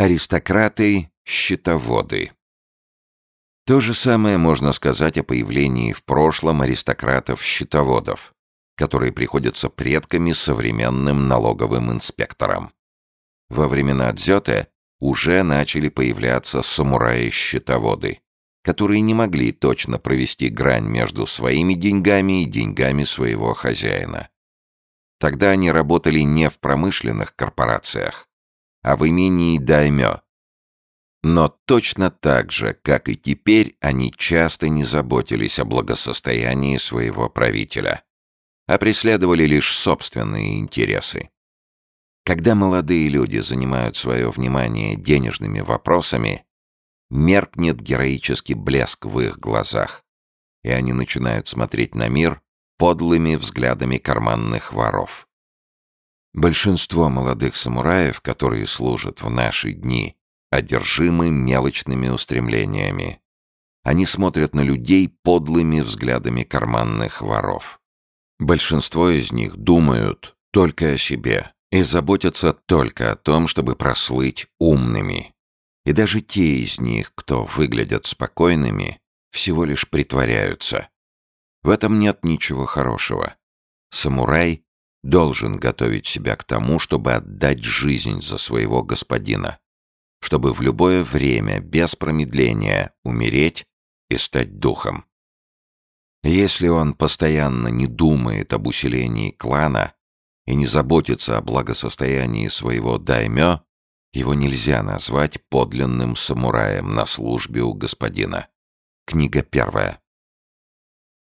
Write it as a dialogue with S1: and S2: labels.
S1: Аристократы-счетоводы То же самое можно сказать о появлении в прошлом аристократов-счетоводов, которые приходятся предками современным налоговым инспекторам. Во времена Дзёте уже начали появляться самураи-счетоводы, которые не могли точно провести грань между своими деньгами и деньгами своего хозяина. Тогда они работали не в промышленных корпорациях, а в имении даймё. Но точно так же, как и теперь, они часто не заботились о благосостоянии своего правителя, а преследовали лишь собственные интересы. Когда молодые люди занимают свое внимание денежными вопросами, меркнет героический блеск в их глазах, и они начинают смотреть на мир подлыми взглядами карманных воров. Большинство молодых самураев, которые служат в наши дни, одержимы мелочными устремлениями. Они смотрят на людей подлыми взглядами карманных воров. Большинство из них думают только о себе и заботятся только о том, чтобы прослыть умными. И даже те из них, кто выглядят спокойными, всего лишь притворяются. В этом нет ничего хорошего. Самурай должен готовить себя к тому, чтобы отдать жизнь за своего господина, чтобы в любое время, без промедления, умереть и стать духом. Если он постоянно не думает об усилении клана и не заботится о благосостоянии своего даймё, его нельзя назвать подлинным самураем на службе у господина. Книга первая.